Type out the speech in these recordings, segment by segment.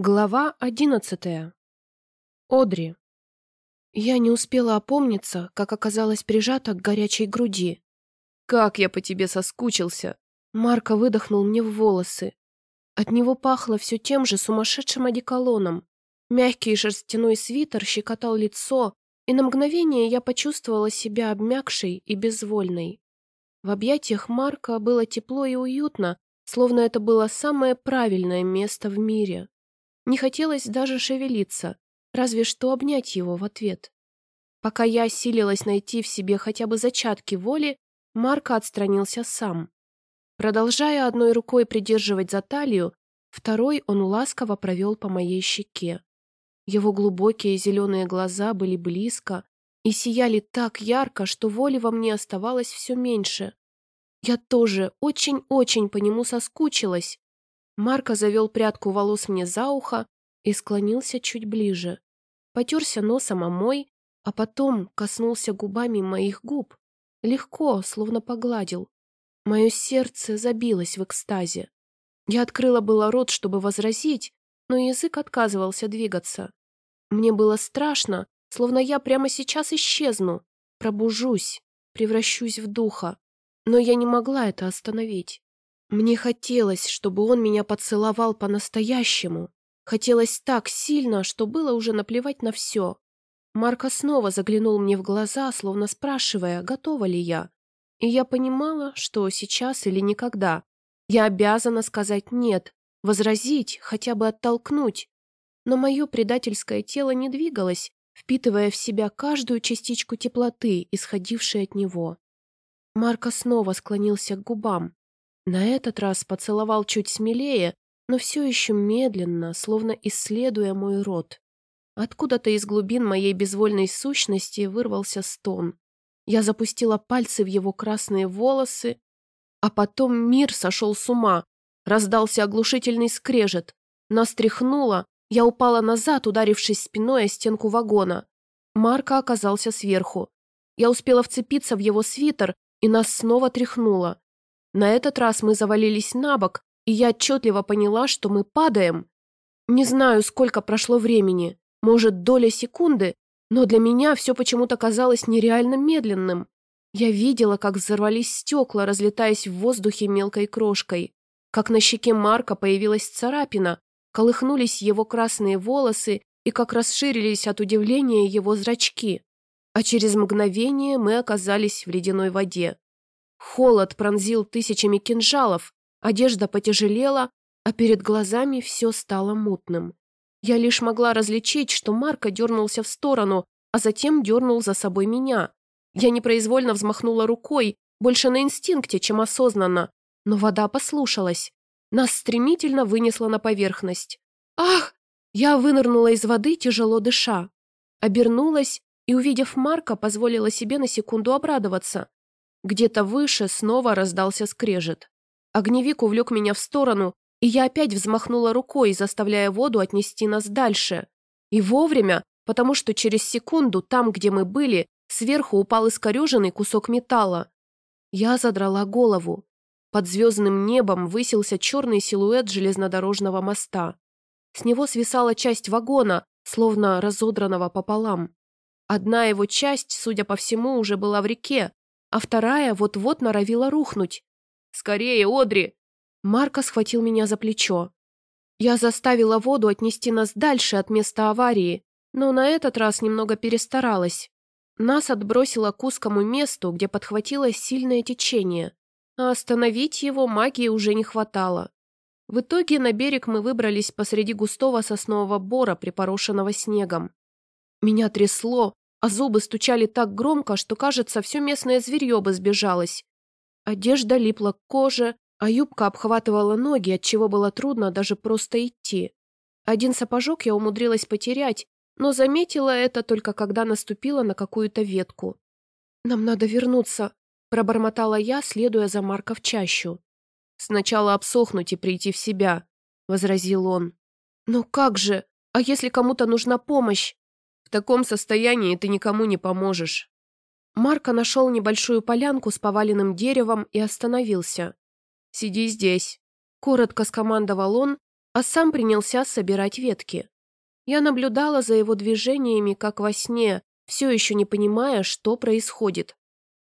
Глава одиннадцатая. Одри. Я не успела опомниться, как оказалась прижата к горячей груди. «Как я по тебе соскучился!» Марко выдохнул мне в волосы. От него пахло все тем же сумасшедшим одеколоном. Мягкий шерстяной свитер щекотал лицо, и на мгновение я почувствовала себя обмякшей и безвольной. В объятиях Марка было тепло и уютно, словно это было самое правильное место в мире. Не хотелось даже шевелиться, разве что обнять его в ответ. Пока я осилилась найти в себе хотя бы зачатки воли, Марко отстранился сам. Продолжая одной рукой придерживать за талию, второй он ласково провел по моей щеке. Его глубокие зеленые глаза были близко и сияли так ярко, что воли во мне оставалось все меньше. Я тоже очень-очень по нему соскучилась, Марко завел прядку волос мне за ухо и склонился чуть ближе. Потерся носом о мой, а потом коснулся губами моих губ. Легко, словно погладил. Мое сердце забилось в экстазе. Я открыла было рот, чтобы возразить, но язык отказывался двигаться. Мне было страшно, словно я прямо сейчас исчезну, пробужусь, превращусь в духа. Но я не могла это остановить. Мне хотелось, чтобы он меня поцеловал по-настоящему. Хотелось так сильно, что было уже наплевать на все. Марко снова заглянул мне в глаза, словно спрашивая, готова ли я. И я понимала, что сейчас или никогда. Я обязана сказать «нет», возразить, хотя бы оттолкнуть. Но мое предательское тело не двигалось, впитывая в себя каждую частичку теплоты, исходившей от него. Марко снова склонился к губам. На этот раз поцеловал чуть смелее, но все еще медленно, словно исследуя мой рот. Откуда-то из глубин моей безвольной сущности вырвался стон. Я запустила пальцы в его красные волосы, а потом мир сошел с ума. Раздался оглушительный скрежет. Нас тряхнуло, я упала назад, ударившись спиной о стенку вагона. Марка оказался сверху. Я успела вцепиться в его свитер, и нас снова тряхнуло. На этот раз мы завалились на бок, и я отчетливо поняла, что мы падаем. Не знаю, сколько прошло времени, может, доля секунды, но для меня все почему-то казалось нереально медленным. Я видела, как взорвались стекла, разлетаясь в воздухе мелкой крошкой, как на щеке Марка появилась царапина, колыхнулись его красные волосы и как расширились от удивления его зрачки. А через мгновение мы оказались в ледяной воде. Холод пронзил тысячами кинжалов, одежда потяжелела, а перед глазами все стало мутным. Я лишь могла различить, что Марко дернулся в сторону, а затем дернул за собой меня. Я непроизвольно взмахнула рукой, больше на инстинкте, чем осознанно, но вода послушалась. Нас стремительно вынесло на поверхность. «Ах!» Я вынырнула из воды, тяжело дыша. Обернулась и, увидев Марка, позволила себе на секунду обрадоваться. Где-то выше снова раздался скрежет. Огневик увлек меня в сторону, и я опять взмахнула рукой, заставляя воду отнести нас дальше. И вовремя, потому что через секунду там, где мы были, сверху упал искореженный кусок металла. Я задрала голову. Под звездным небом высился черный силуэт железнодорожного моста. С него свисала часть вагона, словно разодранного пополам. Одна его часть, судя по всему, уже была в реке, а вторая вот-вот норовила рухнуть. «Скорее, Одри!» Марко схватил меня за плечо. Я заставила воду отнести нас дальше от места аварии, но на этот раз немного перестаралась. Нас отбросило к узкому месту, где подхватило сильное течение, а остановить его магии уже не хватало. В итоге на берег мы выбрались посреди густого соснового бора, припорошенного снегом. Меня трясло, а зубы стучали так громко, что, кажется, все местное зверье бы сбежалось. Одежда липла к коже, а юбка обхватывала ноги, отчего было трудно даже просто идти. Один сапожок я умудрилась потерять, но заметила это только когда наступила на какую-то ветку. «Нам надо вернуться», – пробормотала я, следуя за Марко в чащу. «Сначала обсохнуть и прийти в себя», – возразил он. «Но как же? А если кому-то нужна помощь?» В таком состоянии ты никому не поможешь». Марко нашел небольшую полянку с поваленным деревом и остановился. «Сиди здесь», – коротко скомандовал он, а сам принялся собирать ветки. Я наблюдала за его движениями, как во сне, все еще не понимая, что происходит.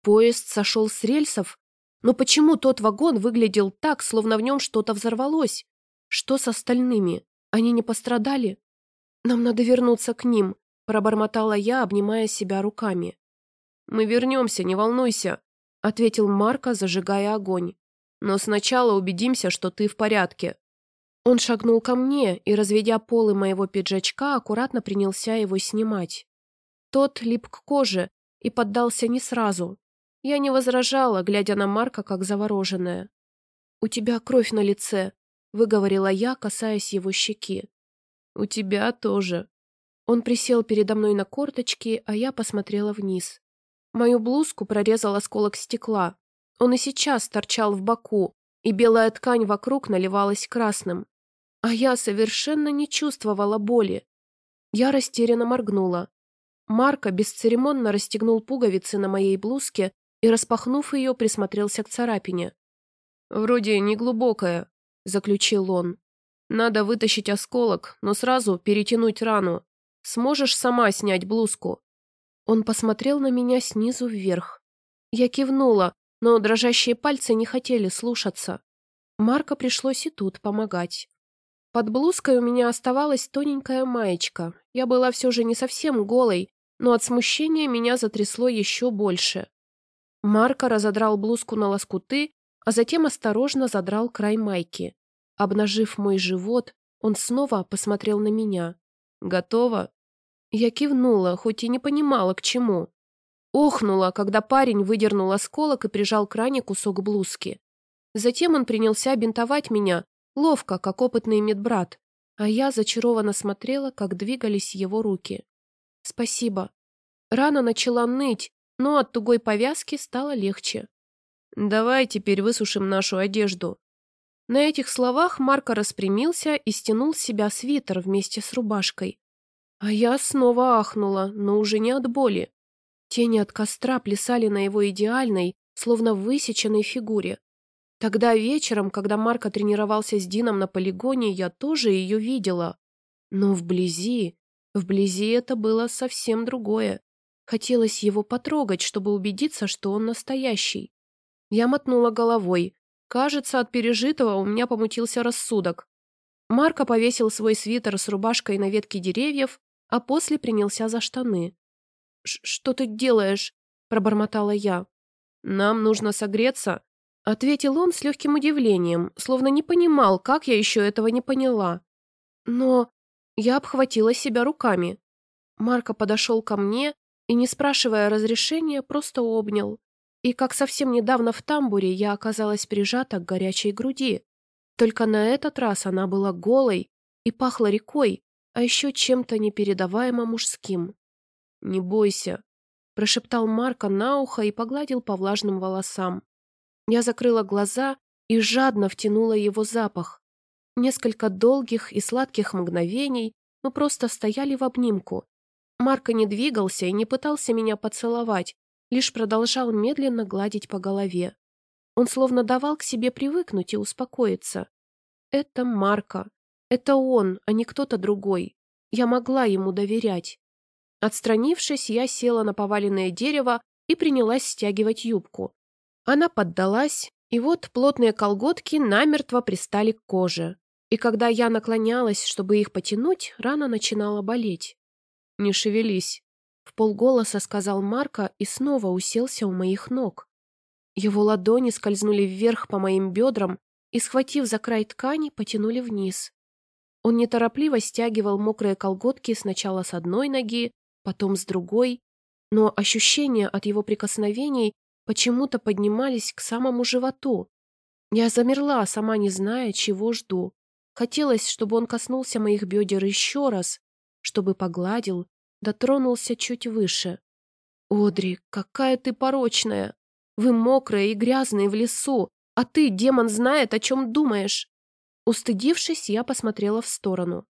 Поезд сошел с рельсов, но почему тот вагон выглядел так, словно в нем что-то взорвалось? Что с остальными? Они не пострадали? Нам надо вернуться к ним, пробормотала я, обнимая себя руками. Мы вернемся, не волнуйся, ответил Марко, зажигая огонь. Но сначала убедимся, что ты в порядке. Он шагнул ко мне и, разведя полы моего пиджачка, аккуратно принялся его снимать. Тот лип к коже и поддался не сразу. Я не возражала, глядя на Марка как завороженная. «У тебя кровь на лице», — выговорила я, касаясь его щеки. «У тебя тоже». Он присел передо мной на корточки, а я посмотрела вниз. Мою блузку прорезал осколок стекла. Он и сейчас торчал в боку, и белая ткань вокруг наливалась красным. А я совершенно не чувствовала боли. Я растерянно моргнула. Марко бесцеремонно расстегнул пуговицы на моей блузке и, распахнув ее, присмотрелся к царапине. «Вроде неглубокая», — заключил он. «Надо вытащить осколок, но сразу перетянуть рану. Сможешь сама снять блузку?» Он посмотрел на меня снизу вверх. Я кивнула, но дрожащие пальцы не хотели слушаться. Марко пришлось и тут помогать. Под блузкой у меня оставалась тоненькая маечка. Я была все же не совсем голой, но от смущения меня затрясло еще больше. Марко разодрал блузку на лоскуты, а затем осторожно задрал край майки. Обнажив мой живот, он снова посмотрел на меня. «Готово?» Я кивнула, хоть и не понимала, к чему. Охнула, когда парень выдернул осколок и прижал к ране кусок блузки. Затем он принялся бинтовать меня, ловко, как опытный медбрат, а я зачарованно смотрела, как двигались его руки. «Спасибо». Рана начала ныть, но от тугой повязки стало легче. «Давай теперь высушим нашу одежду». На этих словах Марко распрямился и стянул с себя свитер вместе с рубашкой. А я снова ахнула, но уже не от боли. Тени от костра плясали на его идеальной, словно высеченной фигуре. Тогда вечером, когда Марко тренировался с Дином на полигоне, я тоже ее видела. Но вблизи, вблизи это было совсем другое. Хотелось его потрогать, чтобы убедиться, что он настоящий. Я мотнула головой. Кажется, от пережитого у меня помутился рассудок. Марко повесил свой свитер с рубашкой на ветке деревьев, а после принялся за штаны. «Что ты делаешь?» – пробормотала я. «Нам нужно согреться», – ответил он с легким удивлением, словно не понимал, как я еще этого не поняла. Но я обхватила себя руками. Марко подошел ко мне и, не спрашивая разрешения, просто обнял. И как совсем недавно в тамбуре я оказалась прижата к горячей груди. Только на этот раз она была голой и пахла рекой, а еще чем-то непередаваемо мужским. «Не бойся», – прошептал Марко на ухо и погладил по влажным волосам. Я закрыла глаза и жадно втянула его запах. Несколько долгих и сладких мгновений мы просто стояли в обнимку, Марко не двигался и не пытался меня поцеловать, лишь продолжал медленно гладить по голове. Он словно давал к себе привыкнуть и успокоиться. Это Марко. Это он, а не кто-то другой. Я могла ему доверять. Отстранившись, я села на поваленное дерево и принялась стягивать юбку. Она поддалась, и вот плотные колготки намертво пристали к коже. И когда я наклонялась, чтобы их потянуть, рана начинала болеть. «Не шевелись», — в полголоса сказал Марко и снова уселся у моих ног. Его ладони скользнули вверх по моим бедрам и, схватив за край ткани, потянули вниз. Он неторопливо стягивал мокрые колготки сначала с одной ноги, потом с другой, но ощущения от его прикосновений почему-то поднимались к самому животу. Я замерла, сама не зная, чего жду. Хотелось, чтобы он коснулся моих бедер еще раз, чтобы погладил, дотронулся чуть выше. «Одри, какая ты порочная! Вы мокрые и грязные в лесу, а ты, демон, знает, о чем думаешь!» Устыдившись, я посмотрела в сторону.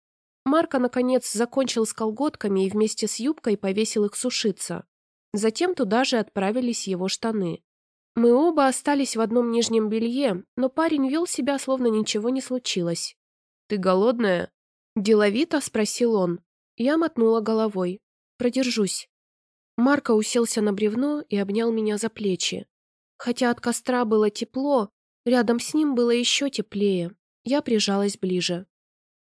Марко, наконец, закончил с колготками и вместе с юбкой повесил их сушиться. Затем туда же отправились его штаны. Мы оба остались в одном нижнем белье, но парень вел себя, словно ничего не случилось. Ты голодная?» Деловито спросил он. Я мотнула головой. Продержусь. Марко уселся на бревно и обнял меня за плечи. Хотя от костра было тепло, рядом с ним было еще теплее. Я прижалась ближе.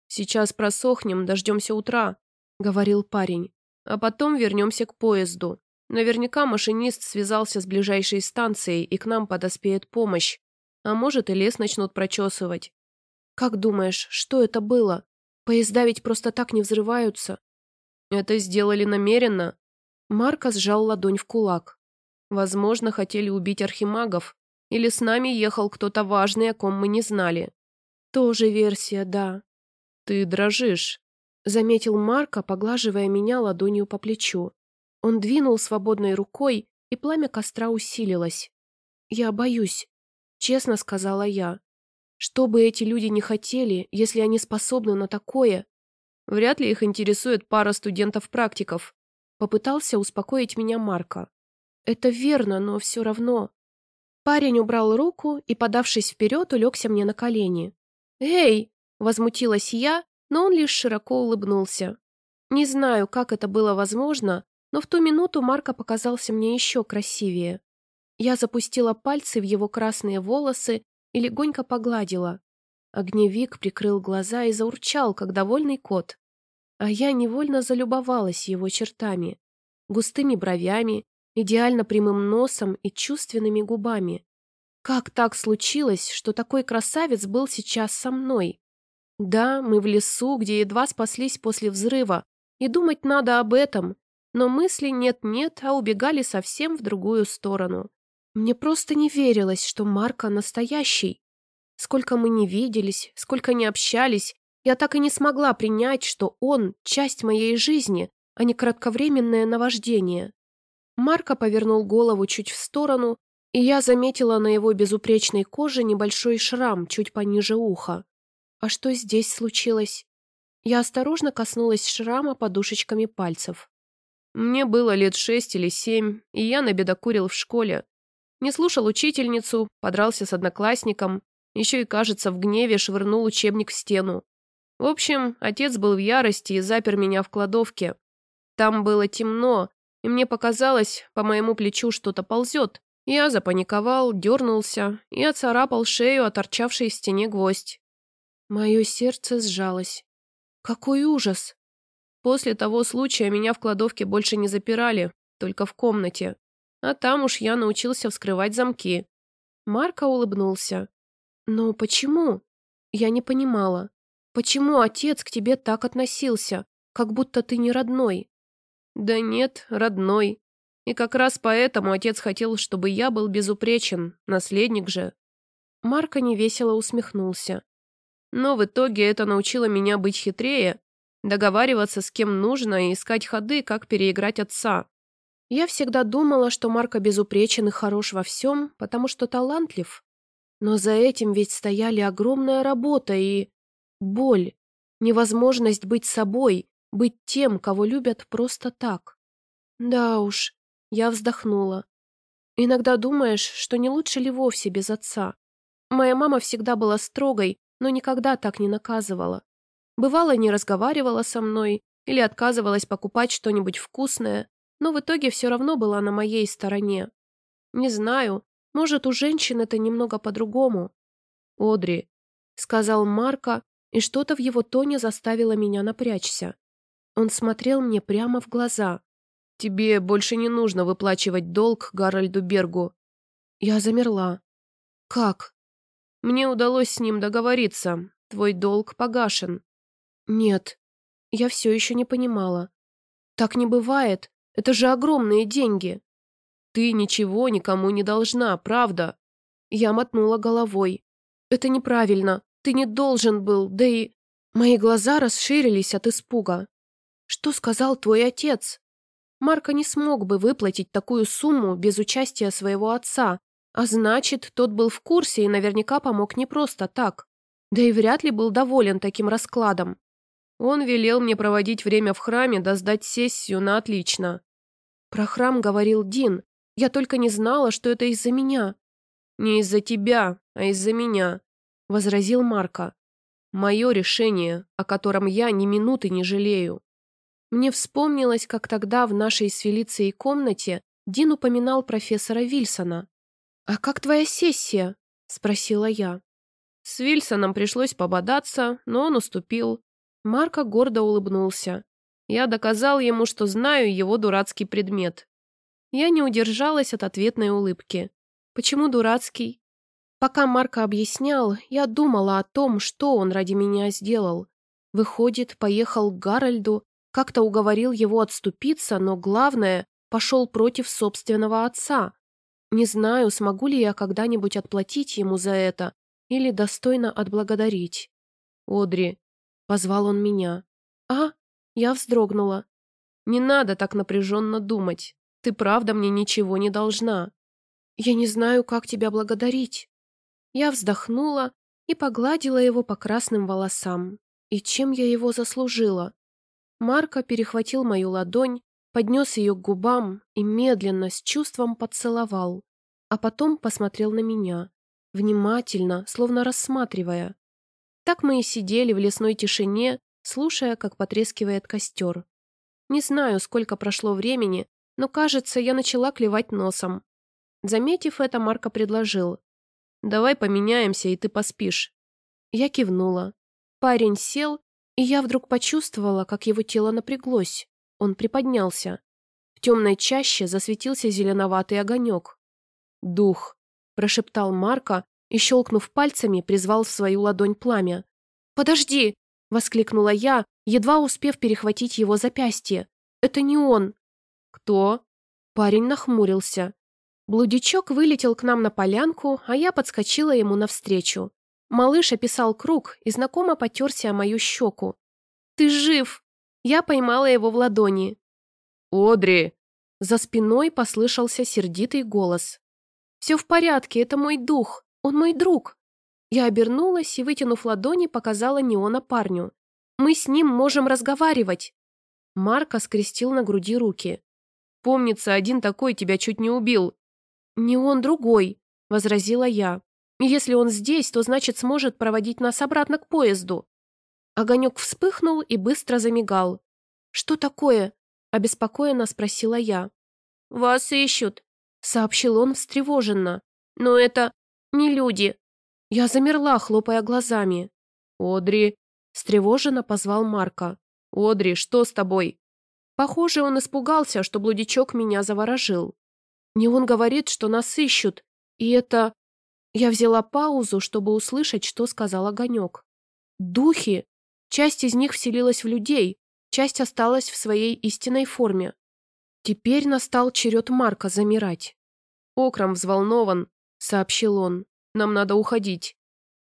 «Сейчас просохнем, дождемся утра», — говорил парень. «А потом вернемся к поезду. Наверняка машинист связался с ближайшей станцией, и к нам подоспеет помощь. А может, и лес начнут прочесывать». «Как думаешь, что это было? Поезда ведь просто так не взрываются». «Это сделали намеренно». Марко сжал ладонь в кулак. «Возможно, хотели убить архимагов. Или с нами ехал кто-то важный, о ком мы не знали». «Тоже версия, да». «Ты дрожишь», — заметил Марко, поглаживая меня ладонью по плечу. Он двинул свободной рукой, и пламя костра усилилось. «Я боюсь», — честно сказала я. «Что бы эти люди не хотели, если они способны на такое?» «Вряд ли их интересует пара студентов-практиков», — попытался успокоить меня Марко. «Это верно, но все равно». Парень убрал руку и, подавшись вперед, улегся мне на колени. «Эй!» — возмутилась я, но он лишь широко улыбнулся. Не знаю, как это было возможно, но в ту минуту Марко показался мне еще красивее. Я запустила пальцы в его красные волосы и легонько погладила. Огневик прикрыл глаза и заурчал, как довольный кот. А я невольно залюбовалась его чертами. Густыми бровями, идеально прямым носом и чувственными губами. Как так случилось, что такой красавец был сейчас со мной? Да, мы в лесу, где едва спаслись после взрыва, и думать надо об этом, но мысли нет-нет, а убегали совсем в другую сторону. Мне просто не верилось, что Марка настоящий. Сколько мы не виделись, сколько не общались, я так и не смогла принять, что он – часть моей жизни, а не кратковременное наваждение. Марка повернул голову чуть в сторону, и я заметила на его безупречной коже небольшой шрам чуть пониже уха. А что здесь случилось? Я осторожно коснулась шрама подушечками пальцев. Мне было лет шесть или семь, и я набедокурил в школе. Не слушал учительницу, подрался с одноклассником, еще и, кажется, в гневе швырнул учебник в стену. В общем, отец был в ярости и запер меня в кладовке. Там было темно, и мне показалось, по моему плечу что-то ползет. Я запаниковал, дернулся и оцарапал шею, оторчавший в стене гвоздь. Мое сердце сжалось. Какой ужас! После того случая меня в кладовке больше не запирали, только в комнате. А там уж я научился вскрывать замки. Марко улыбнулся. «Но почему?» Я не понимала. «Почему отец к тебе так относился, как будто ты не родной?» «Да нет, родной. И как раз поэтому отец хотел, чтобы я был безупречен, наследник же». Марко невесело усмехнулся. Но в итоге это научило меня быть хитрее договариваться с кем нужно и искать ходы, как переиграть отца. Я всегда думала, что Марко безупречен и хорош во всем, потому что талантлив. Но за этим ведь стояли огромная работа и... боль, невозможность быть собой, быть тем, кого любят просто так. Да уж, я вздохнула. Иногда думаешь, что не лучше ли вовсе без отца. Моя мама всегда была строгой, но никогда так не наказывала. Бывало, не разговаривала со мной или отказывалась покупать что-нибудь вкусное, но в итоге все равно была на моей стороне. Не знаю, может, у женщин это немного по-другому. «Одри», — сказал Марко, и что-то в его тоне заставило меня напрячься. Он смотрел мне прямо в глаза. «Тебе больше не нужно выплачивать долг Гарольду Бергу». Я замерла. «Как?» «Мне удалось с ним договориться. Твой долг погашен». Нет, я все еще не понимала. Так не бывает, это же огромные деньги. Ты ничего никому не должна, правда? Я мотнула головой. Это неправильно, ты не должен был, да и... Мои глаза расширились от испуга. Что сказал твой отец? Марко не смог бы выплатить такую сумму без участия своего отца, а значит, тот был в курсе и наверняка помог не просто так. Да и вряд ли был доволен таким раскладом. Он велел мне проводить время в храме да сдать сессию на отлично. Про храм говорил Дин. Я только не знала, что это из-за меня. Не из-за тебя, а из-за меня, возразил Марко. Мое решение, о котором я ни минуты не жалею. Мне вспомнилось, как тогда в нашей с Фелицией комнате Дин упоминал профессора Вильсона. «А как твоя сессия?» – спросила я. С Вильсоном пришлось пободаться, но он уступил. Марко гордо улыбнулся. Я доказал ему, что знаю его дурацкий предмет. Я не удержалась от ответной улыбки. Почему дурацкий? Пока Марко объяснял, я думала о том, что он ради меня сделал. Выходит, поехал к Гарольду, как-то уговорил его отступиться, но главное, пошел против собственного отца. Не знаю, смогу ли я когда-нибудь отплатить ему за это или достойно отблагодарить. «Одри», — позвал он меня. «А?» — я вздрогнула. «Не надо так напряженно думать. Ты правда мне ничего не должна». «Я не знаю, как тебя благодарить». Я вздохнула и погладила его по красным волосам. И чем я его заслужила? Марко перехватил мою ладонь, поднес ее к губам и медленно, с чувством поцеловал, а потом посмотрел на меня, внимательно, словно рассматривая. Так мы и сидели в лесной тишине, слушая, как потрескивает костер. Не знаю, сколько прошло времени, но, кажется, я начала клевать носом. Заметив это, Марко предложил. «Давай поменяемся, и ты поспишь». Я кивнула. Парень сел, и я вдруг почувствовала, как его тело напряглось. Он приподнялся. В темной чаще засветился зеленоватый огонек. «Дух», — прошептал Марко и, щелкнув пальцами, призвал в свою ладонь пламя. «Подожди!» — воскликнула я, едва успев перехватить его запястье. «Это не он!» «Кто?» Парень нахмурился. Блудичок вылетел к нам на полянку, а я подскочила ему навстречу. Малыш описал круг и знакомо потерся о мою щеку. «Ты жив!» Я поймала его в ладони. «Одри!» За спиной послышался сердитый голос. «Все в порядке, это мой дух, он мой друг». Я обернулась и, вытянув ладони, показала Неона парню. «Мы с ним можем разговаривать». Марко скрестил на груди руки. «Помнится, один такой тебя чуть не убил». «Не он другой», — возразила я. «Если он здесь, то значит сможет проводить нас обратно к поезду». Огонек вспыхнул и быстро замигал. «Что такое?» – обеспокоенно спросила я. «Вас ищут», – сообщил он встревоженно. «Но это не люди». Я замерла, хлопая глазами. «Одри», – встревоженно позвал Марка. «Одри, что с тобой?» Похоже, он испугался, что блудичок меня заворожил. Не он говорит, что нас ищут, и это... Я взяла паузу, чтобы услышать, что сказал Огонек. «Духи! Часть из них вселилась в людей, часть осталась в своей истинной форме. Теперь настал черед Марка замирать. «Окрам взволнован», — сообщил он. «Нам надо уходить».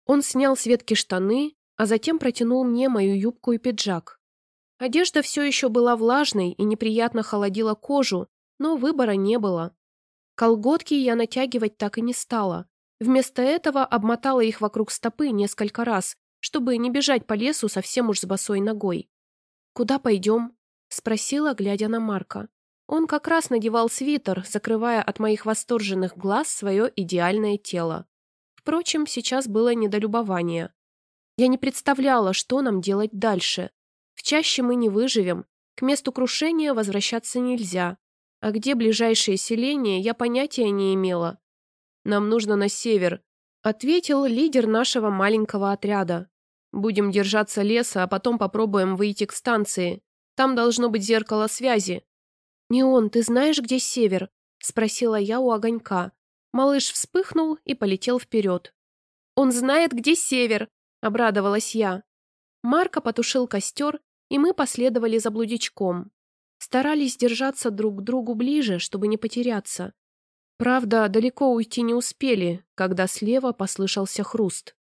Он снял с ветки штаны, а затем протянул мне мою юбку и пиджак. Одежда все еще была влажной и неприятно холодила кожу, но выбора не было. Колготки я натягивать так и не стала. Вместо этого обмотала их вокруг стопы несколько раз, чтобы не бежать по лесу совсем уж с босой ногой. «Куда пойдем?» – спросила, глядя на Марка. Он как раз надевал свитер, закрывая от моих восторженных глаз свое идеальное тело. Впрочем, сейчас было недолюбование. Я не представляла, что нам делать дальше. В чаще мы не выживем, к месту крушения возвращаться нельзя. А где ближайшее селение, я понятия не имела. Нам нужно на север, Ответил лидер нашего маленького отряда. Будем держаться леса, а потом попробуем выйти к станции. Там должно быть зеркало связи. «Неон, ты знаешь, где север?» – спросила я у огонька. Малыш вспыхнул и полетел вперед. «Он знает, где север!» – обрадовалась я. Марко потушил костер, и мы последовали за блудичком. Старались держаться друг к другу ближе, чтобы не потеряться. Правда, далеко уйти не успели, когда слева послышался хруст.